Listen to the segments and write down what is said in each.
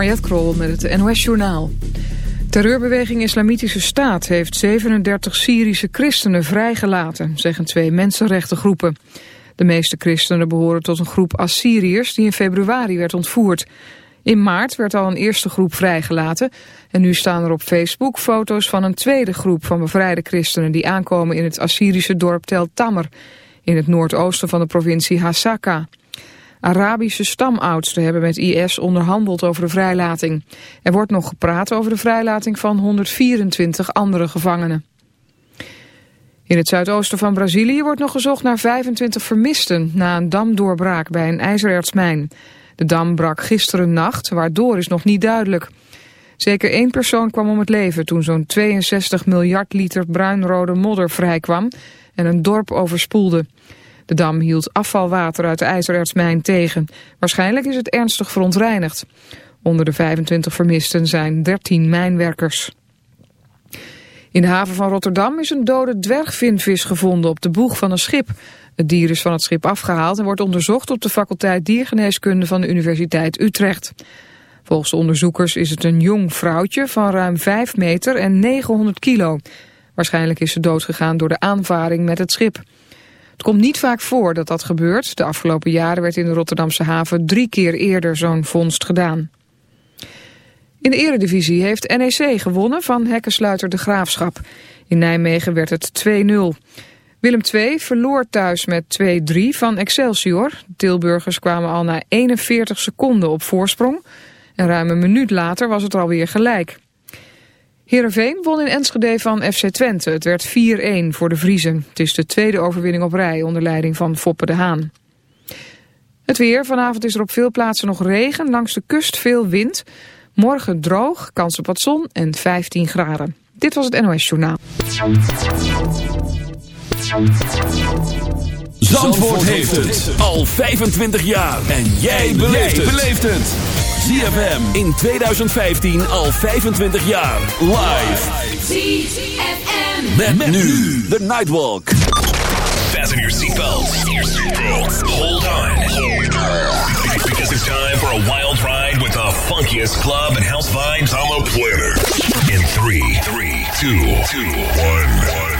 Mariette Krol met het NOS Journaal. Terreurbeweging Islamitische Staat heeft 37 Syrische christenen vrijgelaten, zeggen twee mensenrechtengroepen. De meeste christenen behoren tot een groep Assyriërs die in februari werd ontvoerd. In maart werd al een eerste groep vrijgelaten en nu staan er op Facebook foto's van een tweede groep van bevrijde christenen die aankomen in het Assyrische dorp Tel Tamer in het noordoosten van de provincie Hasaka. Arabische stamoudsten hebben met IS onderhandeld over de vrijlating. Er wordt nog gepraat over de vrijlating van 124 andere gevangenen. In het zuidoosten van Brazilië wordt nog gezocht naar 25 vermisten... na een damdoorbraak bij een ijzerertsmijn. De dam brak gisteren nacht, waardoor is nog niet duidelijk. Zeker één persoon kwam om het leven toen zo'n 62 miljard liter bruinrode modder vrijkwam... en een dorp overspoelde. De dam hield afvalwater uit de ijzerertsmijn tegen. Waarschijnlijk is het ernstig verontreinigd. Onder de 25 vermisten zijn 13 mijnwerkers. In de haven van Rotterdam is een dode dwergvinvis gevonden op de boeg van een schip. Het dier is van het schip afgehaald en wordt onderzocht op de faculteit diergeneeskunde van de Universiteit Utrecht. Volgens de onderzoekers is het een jong vrouwtje van ruim 5 meter en 900 kilo. Waarschijnlijk is ze doodgegaan door de aanvaring met het schip. Het komt niet vaak voor dat dat gebeurt. De afgelopen jaren werd in de Rotterdamse haven drie keer eerder zo'n vondst gedaan. In de eredivisie heeft NEC gewonnen van hekkensluiter De Graafschap. In Nijmegen werd het 2-0. Willem II verloor thuis met 2-3 van Excelsior. Tilburgers kwamen al na 41 seconden op voorsprong. En ruim een minuut later was het alweer gelijk. Heerenveen won in Enschede van FC Twente. Het werd 4-1 voor de Vriezen. Het is de tweede overwinning op rij onder leiding van Foppe de Haan. Het weer. Vanavond is er op veel plaatsen nog regen. Langs de kust veel wind. Morgen droog, kans op wat zon en 15 graden. Dit was het NOS Journaal. Zandvoort heeft het al 25 jaar. En jij beleeft het. ZFM in 2015 al 25 jaar. Live. ZFM. Met, met nu de Nightwalk. Fasten your seatbelts. Hold on. Because it's time for a wild ride with the funkiest club and house vibes on the planet. In 3, 3, 2, 2, 1.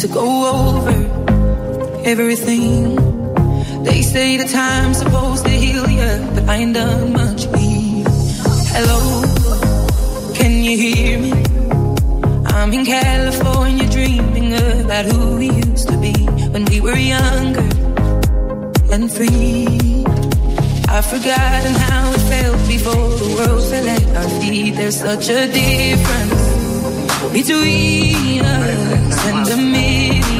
To go over everything. They say the time's supposed to heal you, but I ain't done much here. Hello, can you hear me? I'm in California dreaming about who we used to be when we were younger and free. I've forgotten how it felt before the world fell at our feet. There's such a difference between us and a million